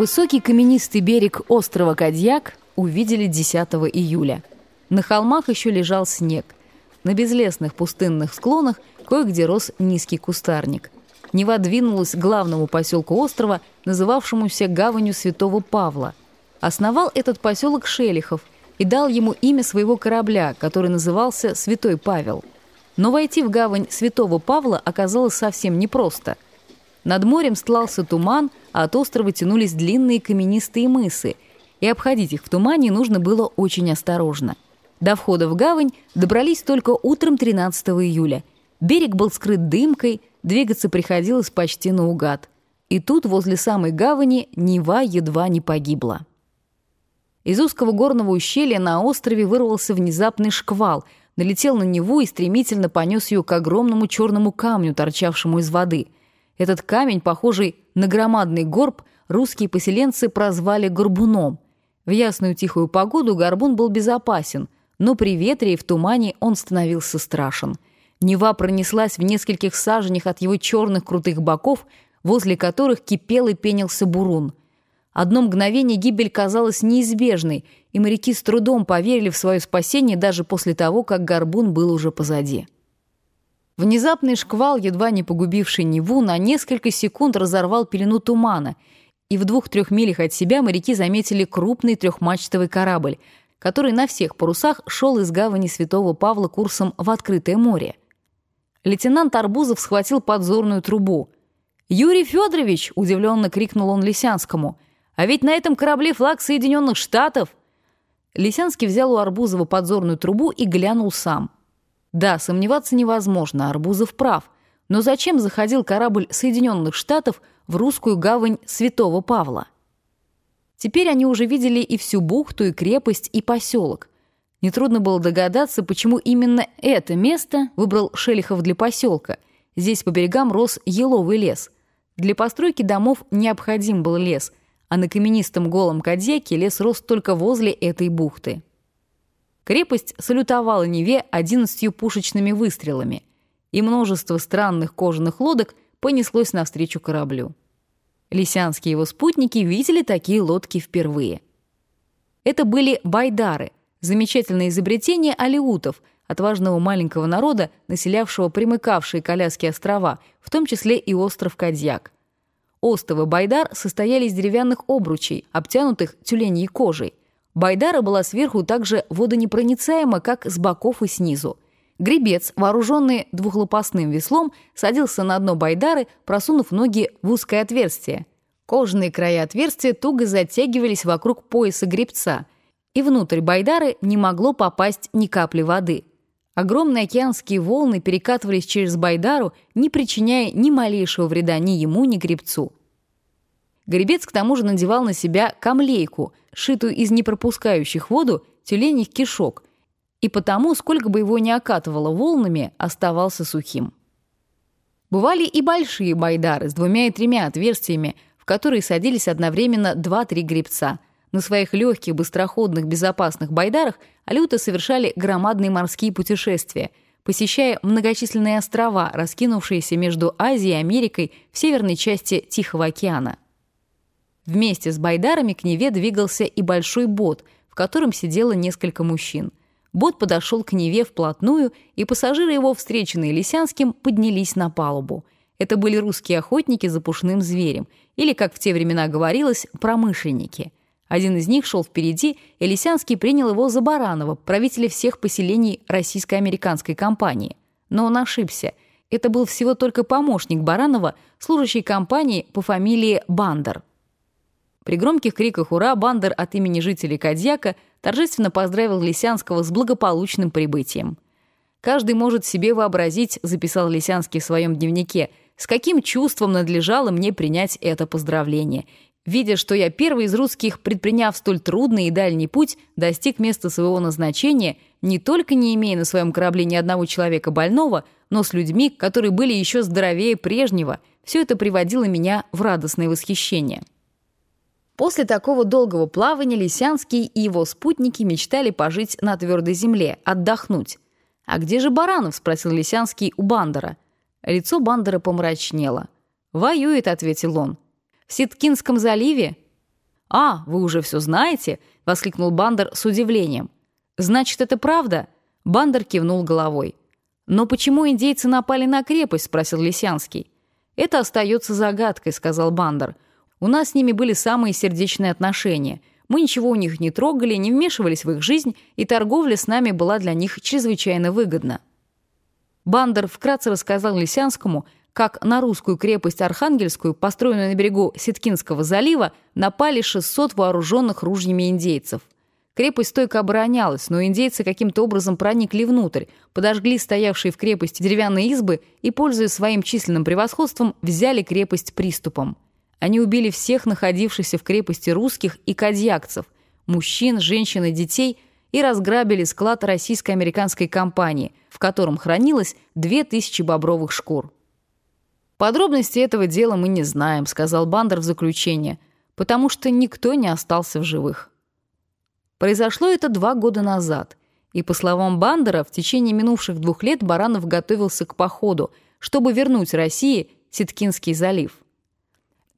Высокий каменистый берег острова Кадьяк увидели 10 июля. На холмах еще лежал снег. На безлесных пустынных склонах кое-где рос низкий кустарник. Нева двинулась к главному поселку острова, называвшемуся Гаванью Святого Павла. Основал этот поселок Шелихов и дал ему имя своего корабля, который назывался «Святой Павел». Но войти в гавань Святого Павла оказалось совсем непросто. Над морем стлался туман, а от острова тянулись длинные каменистые мысы, и обходить их в тумане нужно было очень осторожно. До входа в гавань добрались только утром 13 июля. Берег был скрыт дымкой, двигаться приходилось почти наугад. И тут, возле самой гавани, Нева едва не погибла. Из узкого горного ущелья на острове вырвался внезапный шквал – налетел на Неву и стремительно понес ее к огромному черному камню, торчавшему из воды. Этот камень, похожий на громадный горб, русские поселенцы прозвали горбуном. В ясную тихую погоду горбун был безопасен, но при ветре и в тумане он становился страшен. Нева пронеслась в нескольких саженях от его черных крутых боков, возле которых кипел и пенился бурун – Одно мгновение гибель казалась неизбежной, и моряки с трудом поверили в свое спасение даже после того, как горбун был уже позади. Внезапный шквал, едва не погубивший Неву, на несколько секунд разорвал пелену тумана, и в двух-трех милях от себя моряки заметили крупный трехмачтовый корабль, который на всех парусах шел из гавани Святого Павла курсом в открытое море. Лейтенант Арбузов схватил подзорную трубу. «Юрий Федорович!» – удивленно крикнул он Лисянскому – а ведь на этом корабле флаг Соединенных Штатов. Лисянский взял у Арбузова подзорную трубу и глянул сам. Да, сомневаться невозможно, Арбузов прав. Но зачем заходил корабль Соединенных Штатов в русскую гавань Святого Павла? Теперь они уже видели и всю бухту, и крепость, и поселок. Нетрудно было догадаться, почему именно это место выбрал Шелихов для поселка. Здесь по берегам рос еловый лес. Для постройки домов необходим был лес – а на каменистом голом Кадьяке лес рос только возле этой бухты. Крепость салютовала Неве одиннадцатью пушечными выстрелами, и множество странных кожаных лодок понеслось навстречу кораблю. Лисянские его спутники видели такие лодки впервые. Это были байдары, замечательное изобретение алиутов, отважного маленького народа, населявшего примыкавшие к острова, в том числе и остров Кадьяк – Остовы байдар состояли из деревянных обручей, обтянутых тюленьей кожей. Байдара была сверху также водонепроницаема, как с боков и снизу. Гребец, вооруженный двухлопастным веслом, садился на дно байдары, просунув ноги в узкое отверстие. Кожаные края отверстия туго затягивались вокруг пояса гребца, и внутрь байдары не могло попасть ни капли воды. Огромные океанские волны перекатывались через Байдару, не причиняя ни малейшего вреда ни ему, ни гребцу. Гребец к тому же надевал на себя камлейку, шитую из непропускающих воду тюленьих кишок, и потому, сколько бы его ни окатывало волнами, оставался сухим. Бывали и большие байдары с двумя и тремя отверстиями, в которые садились одновременно два-три гребца – на своих легких, быстроходных, безопасных байдарах алюты совершали громадные морские путешествия, посещая многочисленные острова, раскинувшиеся между Азией и Америкой в северной части Тихого океана. Вместе с байдарами к Неве двигался и большой бот, в котором сидело несколько мужчин. Бот подошел к Неве вплотную, и пассажиры его, встреченные Лисянским, поднялись на палубу. Это были русские охотники за пушным зверем, или, как в те времена говорилось, промышленники – один из них шел впереди, и Лисянский принял его за Баранова, правителя всех поселений российско-американской компании. Но он ошибся. Это был всего только помощник Баранова, служащий компании по фамилии Бандер. При громких криках «Ура!» Бандер от имени жителей Кадьяка торжественно поздравил Лисянского с благополучным прибытием. «Каждый может себе вообразить», — записал Лисянский в своем дневнике, «с каким чувством надлежало мне принять это поздравление. Видя, что я первый из русских, предприняв столь трудный и дальний путь, достиг места своего назначения, не только не имея на своем корабле ни одного человека больного, но с людьми, которые были еще здоровее прежнего, все это приводило меня в радостное восхищение. После такого долгого плавания Лисянский и его спутники мечтали пожить на твердой земле, отдохнуть. «А где же Баранов?» – спросил Лисянский у Бандера. Лицо Бандера помрачнело. «Воюет», – ответил он. В Ситкинском заливе? «А, вы уже все знаете?» — воскликнул Бандер с удивлением. «Значит, это правда?» Бандер кивнул головой. «Но почему индейцы напали на крепость?» — спросил Лисянский. «Это остается загадкой», — сказал Бандер. «У нас с ними были самые сердечные отношения. Мы ничего у них не трогали, не вмешивались в их жизнь, и торговля с нами была для них чрезвычайно выгодна». Бандер вкратце рассказал Лисянскому, как на русскую крепость Архангельскую, построенную на берегу Ситкинского залива, напали 600 вооруженных ружьями индейцев. Крепость стойко оборонялась, но индейцы каким-то образом проникли внутрь, подожгли стоявшие в крепости деревянные избы и, пользуясь своим численным превосходством, взяли крепость приступом. Они убили всех находившихся в крепости русских и кадьякцев, мужчин, женщин и детей – и разграбили склад российско-американской компании, в котором хранилось 2000 бобровых шкур. «Подробности этого дела мы не знаем», — сказал Бандер в заключение, «потому что никто не остался в живых». Произошло это два года назад, и, по словам Бандера, в течение минувших двух лет Баранов готовился к походу, чтобы вернуть России Ситкинский залив.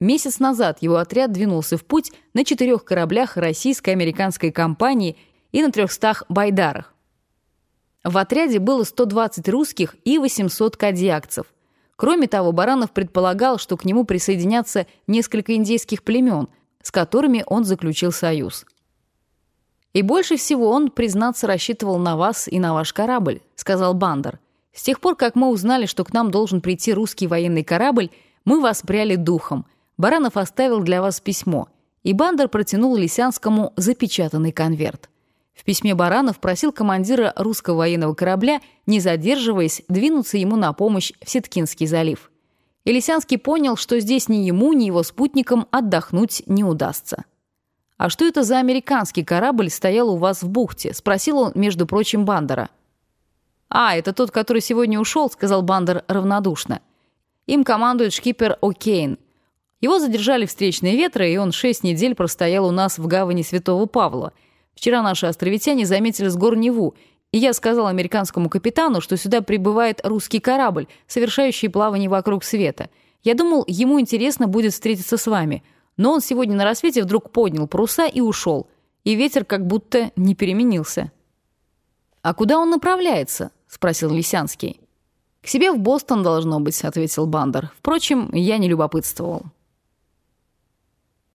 Месяц назад его отряд двинулся в путь на четырех кораблях российско-американской компании и на трехстах байдарах. В отряде было 120 русских и 800 кадьякцев. Кроме того, Баранов предполагал, что к нему присоединятся несколько индейских племен, с которыми он заключил союз. «И больше всего он, признаться, рассчитывал на вас и на ваш корабль», — сказал Бандер. «С тех пор, как мы узнали, что к нам должен прийти русский военный корабль, мы вас пряли духом. Баранов оставил для вас письмо, и Бандер протянул Лисянскому запечатанный конверт. В письме Баранов просил командира русского военного корабля, не задерживаясь, двинуться ему на помощь в Ситкинский залив. И понял, что здесь ни ему, ни его спутникам отдохнуть не удастся. «А что это за американский корабль стоял у вас в бухте?» – спросил он, между прочим, Бандера. «А, это тот, который сегодня ушел», – сказал Бандер равнодушно. Им командует шкипер О'Кейн. Его задержали встречные ветры, и он шесть недель простоял у нас в гавани Святого Павла. Вчера наши островитяне заметили с гор Неву, и я сказал американскому капитану, что сюда прибывает русский корабль, совершающий плавание вокруг света. Я думал, ему интересно будет встретиться с вами. Но он сегодня на рассвете вдруг поднял паруса и ушел. И ветер как будто не переменился. «А куда он направляется?» — спросил Лисянский. «К себе в Бостон должно быть», — ответил Бандер. «Впрочем, я не любопытствовал».